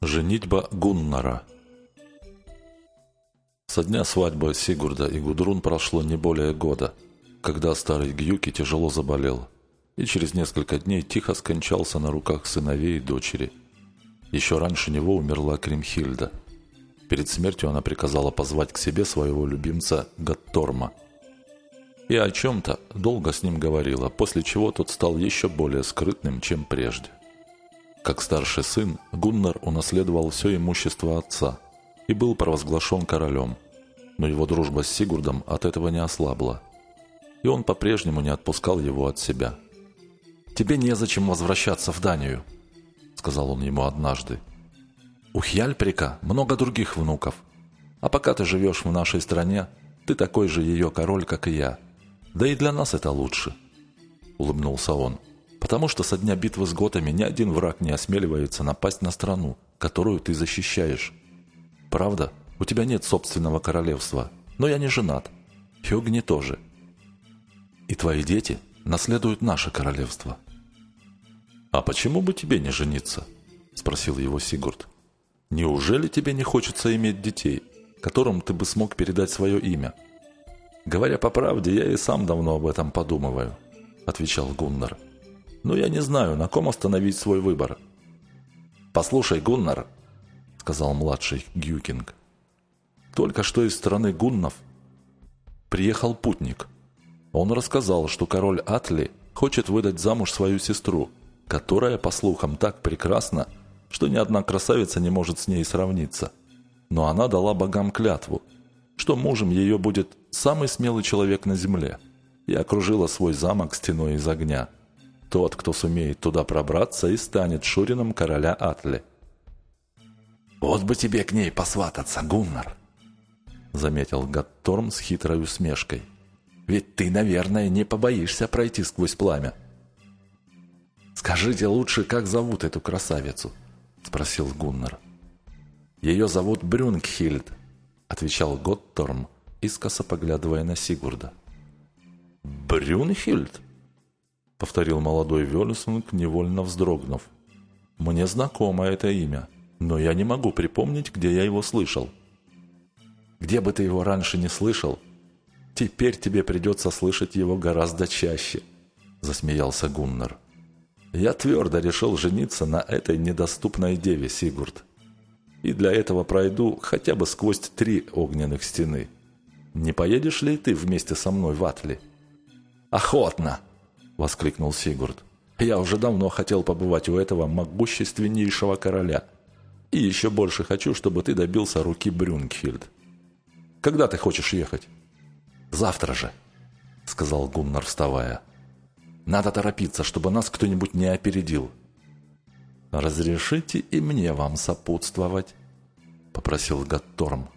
Женитьба Гуннара Со дня свадьбы Сигурда и Гудрун прошло не более года, когда старый Гюки тяжело заболел и через несколько дней тихо скончался на руках сыновей и дочери. Еще раньше него умерла Кримхильда. Перед смертью она приказала позвать к себе своего любимца Гатторма. И о чем-то долго с ним говорила, после чего тот стал еще более скрытным, чем прежде. Как старший сын, Гуннар унаследовал все имущество отца и был провозглашен королем. Но его дружба с Сигурдом от этого не ослабла. И он по-прежнему не отпускал его от себя. «Тебе незачем возвращаться в Данию», — сказал он ему однажды. «У Хьяльприка много других внуков. А пока ты живешь в нашей стране, ты такой же ее король, как и я. Да и для нас это лучше», — улыбнулся он потому что со дня битвы с готами ни один враг не осмеливается напасть на страну, которую ты защищаешь. Правда, у тебя нет собственного королевства, но я не женат. Хёгни тоже. И твои дети наследуют наше королевство. «А почему бы тебе не жениться?» – спросил его Сигурд. «Неужели тебе не хочется иметь детей, которым ты бы смог передать свое имя?» «Говоря по правде, я и сам давно об этом подумываю», – отвечал Гуннар но я не знаю, на ком остановить свой выбор. «Послушай, Гуннар», — сказал младший Гюкинг, — «только что из страны гуннов приехал путник. Он рассказал, что король Атли хочет выдать замуж свою сестру, которая, по слухам, так прекрасна, что ни одна красавица не может с ней сравниться. Но она дала богам клятву, что мужем ее будет самый смелый человек на земле, и окружила свой замок стеной из огня». Тот, кто сумеет туда пробраться, и станет шурином короля Атли. «Вот бы тебе к ней посвататься, Гуннар!» Заметил Гатторм с хитрой усмешкой. «Ведь ты, наверное, не побоишься пройти сквозь пламя». «Скажите лучше, как зовут эту красавицу?» Спросил Гуннар. «Ее зовут Брюнгхильд», отвечал Готторм, искоса поглядывая на Сигурда. «Брюнхильд?» Повторил молодой Вельсунг, невольно вздрогнув. «Мне знакомо это имя, но я не могу припомнить, где я его слышал». «Где бы ты его раньше не слышал, теперь тебе придется слышать его гораздо чаще», – засмеялся Гуннар. «Я твердо решил жениться на этой недоступной деве, Сигурд. И для этого пройду хотя бы сквозь три огненных стены. Не поедешь ли ты вместе со мной в Атли?» «Охотно!» – воскликнул Сигурд. «Я уже давно хотел побывать у этого могущественнейшего короля. И еще больше хочу, чтобы ты добился руки Брюнгхильд. Когда ты хочешь ехать?» «Завтра же», – сказал Гуннар, вставая. «Надо торопиться, чтобы нас кто-нибудь не опередил». «Разрешите и мне вам сопутствовать», – попросил Гатторм.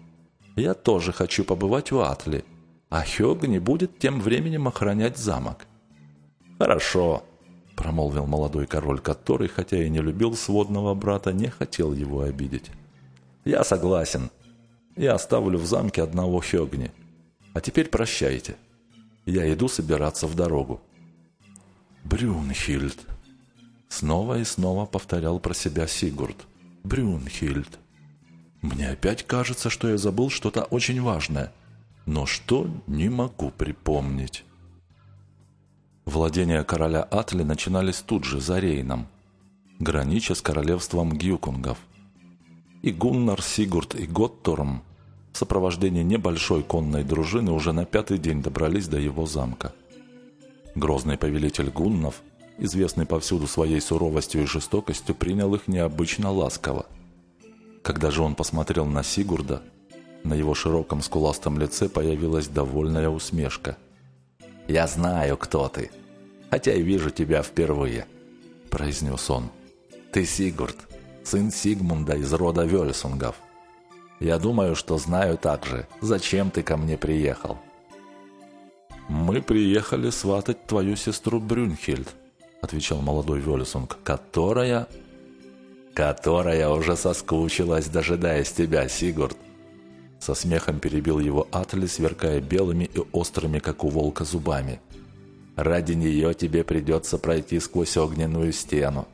«Я тоже хочу побывать у Атли, а Хёгни будет тем временем охранять замок». «Хорошо», – промолвил молодой король, который, хотя и не любил сводного брата, не хотел его обидеть. «Я согласен. Я оставлю в замке одного Хёгни. А теперь прощайте. Я иду собираться в дорогу». «Брюнхильд», – снова и снова повторял про себя Сигурд. «Брюнхильд. Мне опять кажется, что я забыл что-то очень важное, но что не могу припомнить». Владения короля Атли начинались тут же, за Рейном, гранича с королевством Гюкунгов. И Гуннар, Сигурд и Готторм в сопровождении небольшой конной дружины уже на пятый день добрались до его замка. Грозный повелитель гуннов, известный повсюду своей суровостью и жестокостью, принял их необычно ласково. Когда же он посмотрел на Сигурда, на его широком скуластом лице появилась довольная усмешка – «Я знаю, кто ты, хотя и вижу тебя впервые», – произнес он. «Ты Сигурд, сын Сигмунда из рода Вельсунгов. Я думаю, что знаю также, зачем ты ко мне приехал». «Мы приехали сватать твою сестру Брюнхельд», – отвечал молодой Вельсунг, – «которая...» «Которая уже соскучилась, дожидаясь тебя, Сигурд», со смехом перебил его Атли, сверкая белыми и острыми, как у волка, зубами. «Ради нее тебе придется пройти сквозь огненную стену.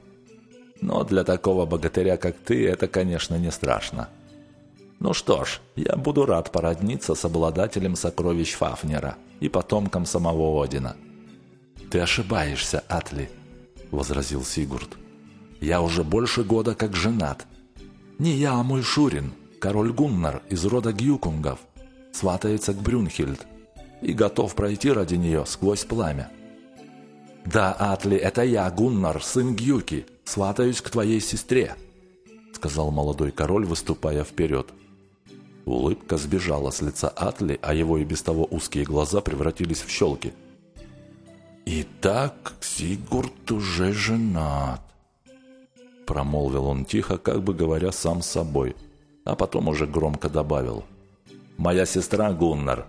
Но для такого богатыря, как ты, это, конечно, не страшно. Ну что ж, я буду рад породниться с обладателем сокровищ Фафнера и потомком самого Одина». «Ты ошибаешься, Атли», — возразил Сигурд. «Я уже больше года как женат. Не я, а мой Шурин, король Гуннар из рода Гюкунгов, сватается к Брюнхильд и готов пройти ради нее сквозь пламя. «Да, Атли, это я, Гуннар, сын Гюки, сватаюсь к твоей сестре», сказал молодой король, выступая вперед. Улыбка сбежала с лица Атли, а его и без того узкие глаза превратились в щелки. «Итак, Сигурд уже женат», промолвил он тихо, как бы говоря сам с собой, а потом уже громко добавил. «Моя сестра Гуннар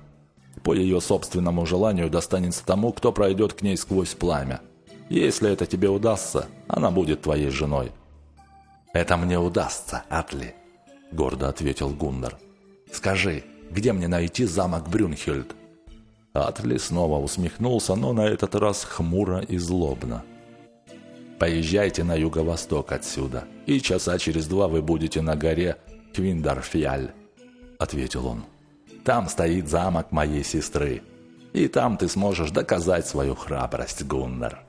по ее собственному желанию достанется тому, кто пройдет к ней сквозь пламя. Если это тебе удастся, она будет твоей женой». «Это мне удастся, Атли», — гордо ответил Гуннар. «Скажи, где мне найти замок Брюнхельд?» Атли снова усмехнулся, но на этот раз хмуро и злобно. «Поезжайте на юго-восток отсюда, и часа через два вы будете на горе Квиндарфьяль», — ответил он. Там стоит замок моей сестры. И там ты сможешь доказать свою храбрость, Гуннар».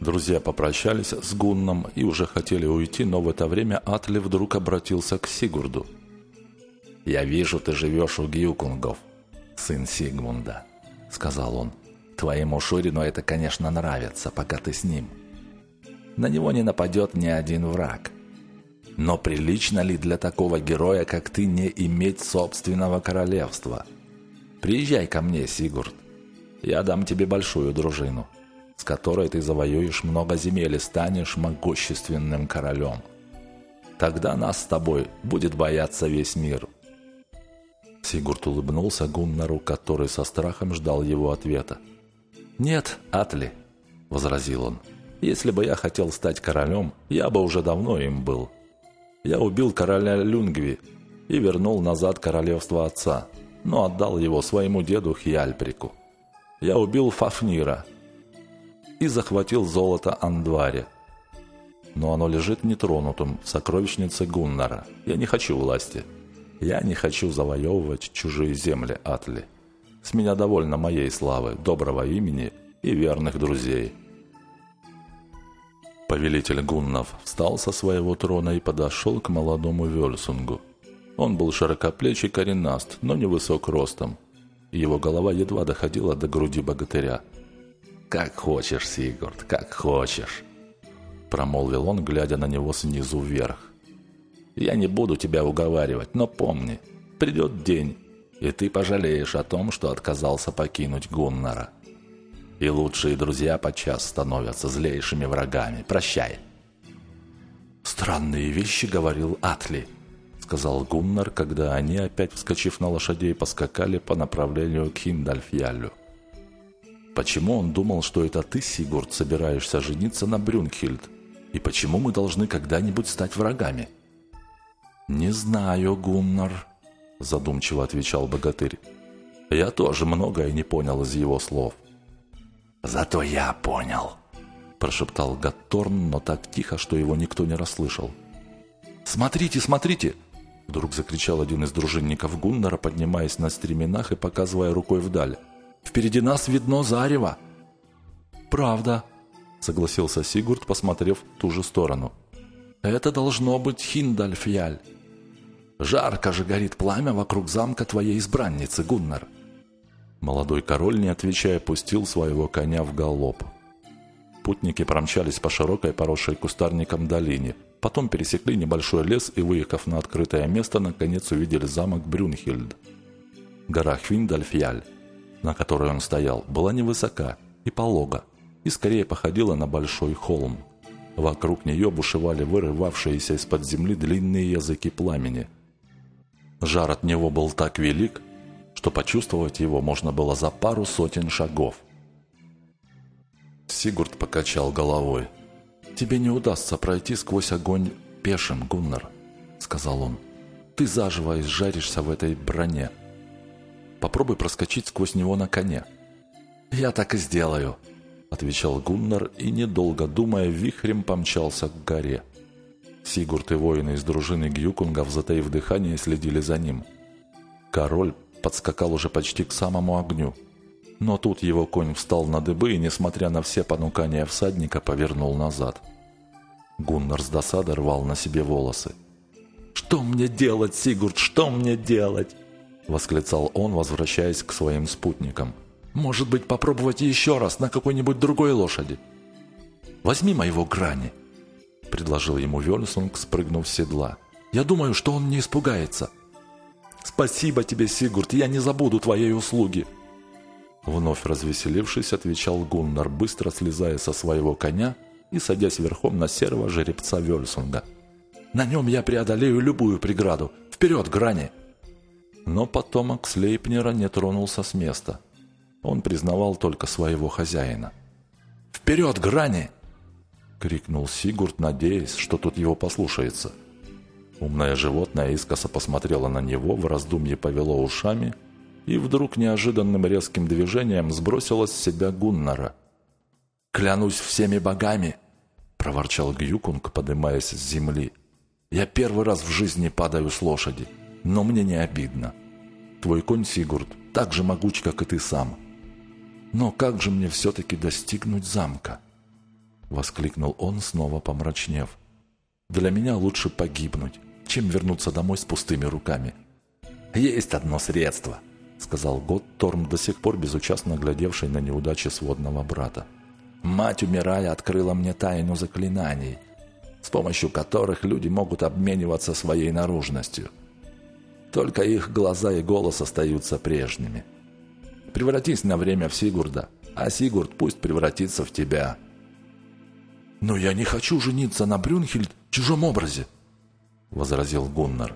Друзья попрощались с Гунном и уже хотели уйти, но в это время Атли вдруг обратился к Сигурду. «Я вижу, ты живешь у Гюкунгов, сын Сигмунда», — сказал он. «Твоему Шурину это, конечно, нравится, пока ты с ним. На него не нападет ни один враг. Но прилично ли для такого героя, как ты, не иметь собственного королевства? Приезжай ко мне, Сигурд. Я дам тебе большую дружину, с которой ты завоюешь много земель и станешь могущественным королем. Тогда нас с тобой будет бояться весь мир». Сигурд улыбнулся Гуннару, который со страхом ждал его ответа. «Нет, Атли», — возразил он, — «если бы я хотел стать королем, я бы уже давно им был. Я убил короля Люнгви и вернул назад королевство отца, но отдал его своему деду Хьяльприку. Я убил Фафнира и захватил золото Андваре. Но оно лежит нетронутым в сокровищнице Гуннара. Я не хочу власти. Я не хочу завоевывать чужие земли Атли. С меня довольно моей славы, доброго имени и верных друзей. Повелитель гуннов встал со своего трона и подошел к молодому Вельсунгу. Он был широкоплечий коренаст, но невысок ростом. Его голова едва доходила до груди богатыря. «Как хочешь, Сигурд, как хочешь!» Промолвил он, глядя на него снизу вверх. «Я не буду тебя уговаривать, но помни, придет день, и ты пожалеешь о том, что отказался покинуть Гуннара. И лучшие друзья подчас становятся злейшими врагами. Прощай. «Странные вещи», — говорил Атли, — сказал Гуннар, когда они, опять вскочив на лошадей, поскакали по направлению к Хиндальфьялю. «Почему он думал, что это ты, Сигурд, собираешься жениться на Брюнхильд? И почему мы должны когда-нибудь стать врагами?» «Не знаю, Гуннар», — задумчиво отвечал богатырь. «Я тоже многое не понял из его слов». «Зато я понял», – прошептал Гатторн, но так тихо, что его никто не расслышал. «Смотрите, смотрите!» Вдруг закричал один из дружинников Гуннера, поднимаясь на стременах и показывая рукой вдаль. «Впереди нас видно зарево!» «Правда», — согласился Сигурд, посмотрев в ту же сторону. «Это должно быть Хиндальфьяль. Жарко же горит пламя вокруг замка твоей избранницы, Гуннар. Молодой король, не отвечая, пустил своего коня в галоп. Путники промчались по широкой, поросшей кустарником долине, потом пересекли небольшой лес и, выехав на открытое место, наконец увидели замок Брюнхильд. Гора Хвиндальфьяль, на которой он стоял, была невысока и полога, и скорее походила на большой холм. Вокруг нее бушевали вырывавшиеся из-под земли длинные языки пламени. Жар от него был так велик, что почувствовать его можно было за пару сотен шагов. Сигурд покачал головой. «Тебе не удастся пройти сквозь огонь пешим, Гуннар», — сказал он. «Ты заживо изжаришься в этой броне. Попробуй проскочить сквозь него на коне». «Я так и сделаю», — отвечал Гуннар и, недолго думая, вихрем помчался к горе. Сигурд и воины из дружины Гюкунгов, затаив дыхание, следили за ним. Король подскакал уже почти к самому огню. Но тут его конь встал на дыбы и, несмотря на все понукания всадника, повернул назад. Гуннар с досадой рвал на себе волосы. «Что мне делать, Сигурд, что мне делать?» Восклицал он, возвращаясь к своим спутникам. «Может быть, попробовать еще раз на какой-нибудь другой лошади?» «Возьми моего Грани», — предложил ему Вельсунг, спрыгнув с седла. «Я думаю, что он не испугается». «Спасибо тебе, Сигурд, я не забуду твоей услуги!» Вновь развеселившись, отвечал Гуннар, быстро слезая со своего коня и садясь верхом на серого жеребца Вельсунга. «На нем я преодолею любую преграду! Вперед, грани!» Но потомок Слейпнера не тронулся с места. Он признавал только своего хозяина. «Вперед, грани!» — крикнул Сигурд, надеясь, что тот его послушается. Умное животное искоса посмотрело на него, в раздумье повело ушами и вдруг неожиданным резким движением сбросило с себя Гуннара. «Клянусь всеми богами!» — проворчал Гюкунг, поднимаясь с земли. «Я первый раз в жизни падаю с лошади, но мне не обидно. Твой конь, Сигурд, так же могуч, как и ты сам. Но как же мне все-таки достигнуть замка?» — воскликнул он, снова помрачнев. «Для меня лучше погибнуть, чем вернуться домой с пустыми руками». «Есть одно средство», — сказал Готторм, до сих пор безучастно глядевший на неудачи сводного брата. «Мать, умирая, открыла мне тайну заклинаний, с помощью которых люди могут обмениваться своей наружностью. Только их глаза и голос остаются прежними. Превратись на время в Сигурда, а Сигурд пусть превратится в тебя». «Но я не хочу жениться на Брюнхельд в чужом образе», — возразил Гуннар.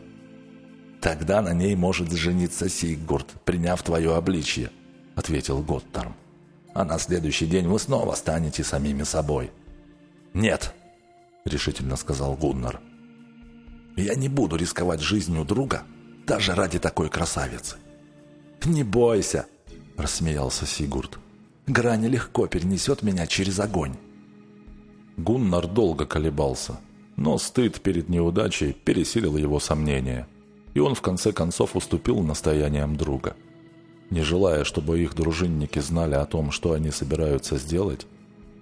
«Тогда на ней может жениться Сигурд, приняв твое обличье», — ответил Готтарм. «А на следующий день вы снова станете самими собой». «Нет», — решительно сказал Гуннар. «Я не буду рисковать жизнью друга даже ради такой красавицы». «Не бойся», — рассмеялся Сигурд. «Грань легко перенесет меня через огонь». Гуннар долго колебался, но стыд перед неудачей пересилил его сомнения, и он в конце концов уступил настояниям друга. Не желая, чтобы их дружинники знали о том, что они собираются сделать,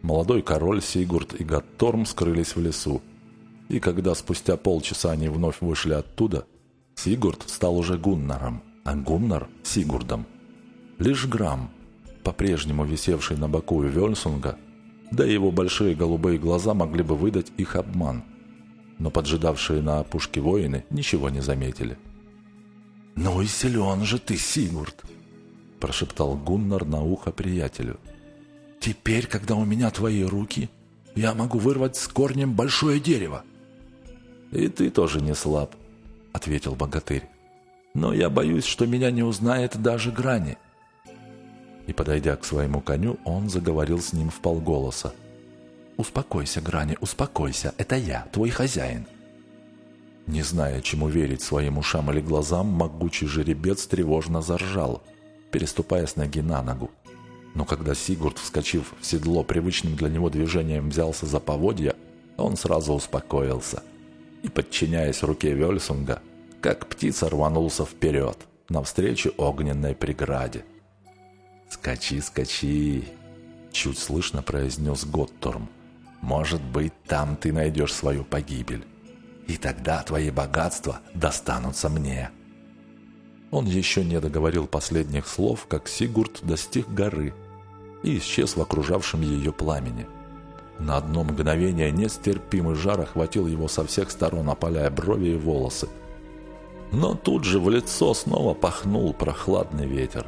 молодой король Сигурд и Гатторм скрылись в лесу, и когда спустя полчаса они вновь вышли оттуда, Сигурд стал уже Гуннаром, а Гуннар – Сигурдом. Лишь Грам, по-прежнему висевший на боку Вельсунга, да и его большие голубые глаза могли бы выдать их обман. Но поджидавшие на опушке воины ничего не заметили. «Ну и силен же ты, Сигурд!» – прошептал Гуннар на ухо приятелю. «Теперь, когда у меня твои руки, я могу вырвать с корнем большое дерево!» «И ты тоже не слаб», — ответил богатырь. «Но я боюсь, что меня не узнает даже Грани» и, подойдя к своему коню, он заговорил с ним в полголоса. «Успокойся, Грани, успокойся, это я, твой хозяин». Не зная, чему верить своим ушам или глазам, могучий жеребец тревожно заржал, переступая с ноги на ногу. Но когда Сигурд, вскочив в седло, привычным для него движением взялся за поводья, он сразу успокоился и, подчиняясь руке Вельсунга, как птица рванулся вперед, навстречу огненной преграде. «Скачи, скачи!» — чуть слышно произнес Готторм. «Может быть, там ты найдешь свою погибель. И тогда твои богатства достанутся мне». Он еще не договорил последних слов, как Сигурд достиг горы и исчез в окружавшем ее пламени. На одно мгновение нестерпимый жар охватил его со всех сторон, опаляя брови и волосы. Но тут же в лицо снова пахнул прохладный ветер.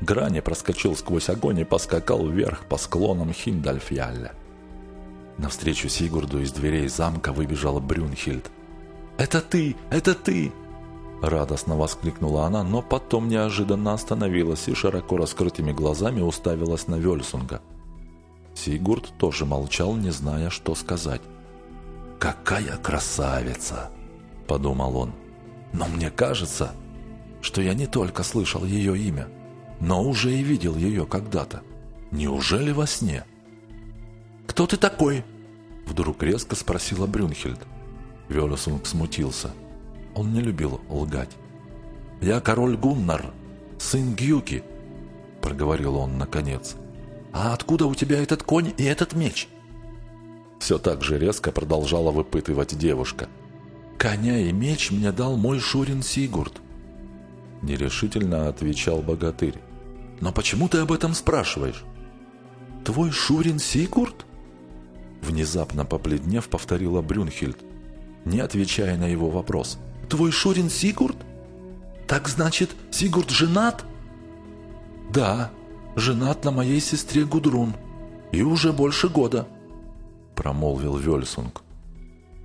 Грани проскочил сквозь огонь и поскакал вверх по склонам Хиндальфьялля. Навстречу Сигурду из дверей замка выбежала Брюнхильд. «Это ты! Это ты!» Радостно воскликнула она, но потом неожиданно остановилась и широко раскрытыми глазами уставилась на Вельсунга. Сигурд тоже молчал, не зная, что сказать. «Какая красавица!» – подумал он. «Но мне кажется, что я не только слышал ее имя, но уже и видел ее когда-то. Неужели во сне? «Кто ты такой?» Вдруг резко спросила Брюнхельд. Велесунг смутился. Он не любил лгать. «Я король Гуннар, сын Гюки», — проговорил он наконец. «А откуда у тебя этот конь и этот меч?» Все так же резко продолжала выпытывать девушка. «Коня и меч мне дал мой Шурин Сигурд», — нерешительно отвечал богатырь. «Но почему ты об этом спрашиваешь?» «Твой Шурин Сигурд?» Внезапно побледнев, повторила Брюнхильд, не отвечая на его вопрос. «Твой Шурин Сигурд? Так значит, Сигурд женат?» «Да, женат на моей сестре Гудрун. И уже больше года», — промолвил Вельсунг.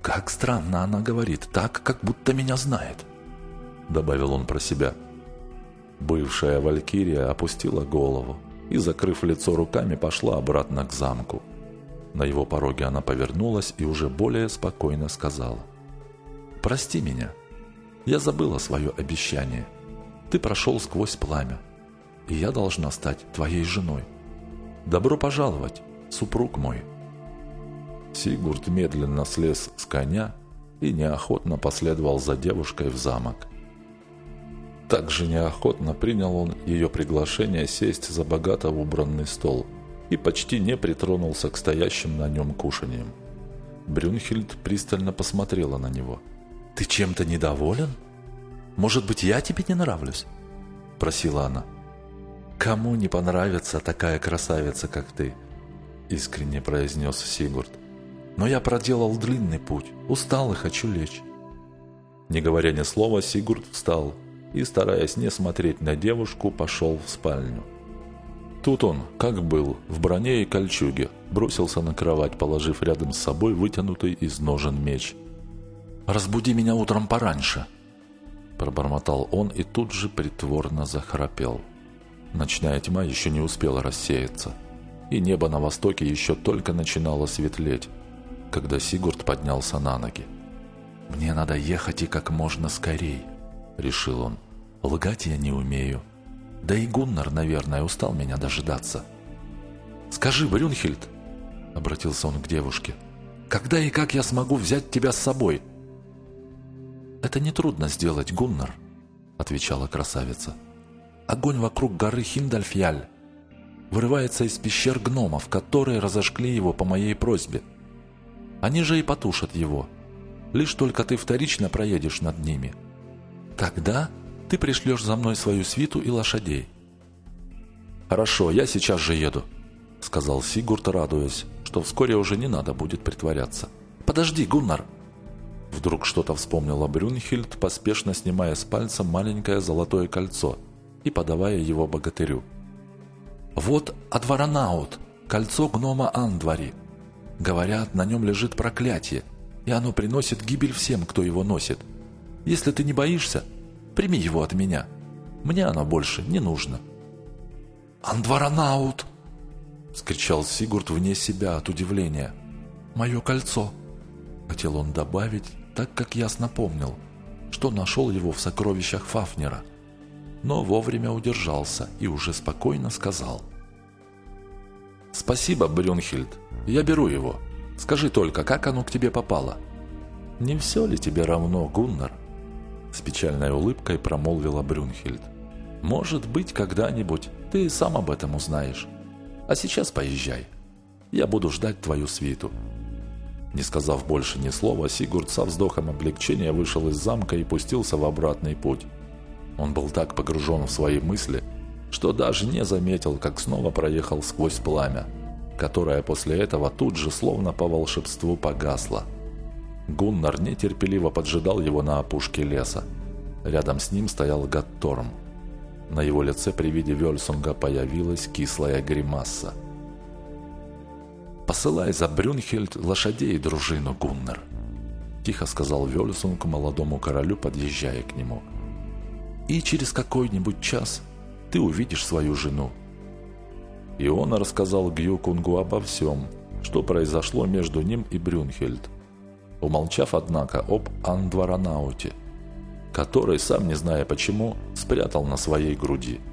«Как странно она говорит, так, как будто меня знает», — добавил он про себя. Бывшая Валькирия опустила голову и, закрыв лицо руками, пошла обратно к замку. На его пороге она повернулась и уже более спокойно сказала. «Прости меня. Я забыла свое обещание. Ты прошел сквозь пламя, и я должна стать твоей женой. Добро пожаловать, супруг мой». Сигурд медленно слез с коня и неохотно последовал за девушкой в замок. Также неохотно принял он ее приглашение сесть за богато убранный стол и почти не притронулся к стоящим на нем кушаниям. Брюнхильд пристально посмотрела на него. «Ты чем-то недоволен? Может быть, я тебе не нравлюсь?» – просила она. «Кому не понравится такая красавица, как ты?» – искренне произнес Сигурд. «Но я проделал длинный путь, устал и хочу лечь». Не говоря ни слова, Сигурд встал и, стараясь не смотреть на девушку, пошел в спальню. Тут он, как был, в броне и кольчуге, бросился на кровать, положив рядом с собой вытянутый из ножен меч. «Разбуди меня утром пораньше!» Пробормотал он и тут же притворно захрапел. Ночная тьма еще не успела рассеяться, и небо на востоке еще только начинало светлеть, когда Сигурд поднялся на ноги. «Мне надо ехать и как можно скорей», — решил он. Лгать я не умею. Да и Гуннар, наверное, устал меня дожидаться. «Скажи, Брюнхельд», — обратился он к девушке, — «когда и как я смогу взять тебя с собой?» «Это нетрудно сделать, Гуннар», — отвечала красавица. «Огонь вокруг горы Хиндальфьяль вырывается из пещер гномов, которые разожгли его по моей просьбе. Они же и потушат его. Лишь только ты вторично проедешь над ними. Тогда ты пришлешь за мной свою свиту и лошадей». «Хорошо, я сейчас же еду», — сказал Сигурд, радуясь, что вскоре уже не надо будет притворяться. «Подожди, Гуннар!» Вдруг что-то вспомнила Брюнхильд, поспешно снимая с пальца маленькое золотое кольцо и подавая его богатырю. «Вот Адваранаут, кольцо гнома Андвари. Говорят, на нем лежит проклятие, и оно приносит гибель всем, кто его носит. Если ты не боишься, Прими его от меня. Мне оно больше не нужно». «Андваранаут!» — скричал Сигурд вне себя от удивления. «Мое кольцо!» — хотел он добавить, так как ясно помнил, что нашел его в сокровищах Фафнера, но вовремя удержался и уже спокойно сказал. «Спасибо, Брюнхильд, я беру его. Скажи только, как оно к тебе попало?» «Не все ли тебе равно, Гуннар?» С печальной улыбкой промолвила Брюнхельд. «Может быть, когда-нибудь ты сам об этом узнаешь. А сейчас поезжай. Я буду ждать твою свиту». Не сказав больше ни слова, Сигурд со вздохом облегчения вышел из замка и пустился в обратный путь. Он был так погружен в свои мысли, что даже не заметил, как снова проехал сквозь пламя, которое после этого тут же словно по волшебству погасло – Гуннар нетерпеливо поджидал его на опушке леса. Рядом с ним стоял Гатторм. На его лице при виде Вельсунга появилась кислая гримаса. «Посылай за Брюнхельд лошадей и дружину, Гуннар», – тихо сказал Вельсунг молодому королю, подъезжая к нему. «И через какой-нибудь час ты увидишь свою жену». И он рассказал Гюкунгу обо всем, что произошло между ним и Брюнхельд умолчав, однако, об Андваранауте, который, сам не зная почему, спрятал на своей груди –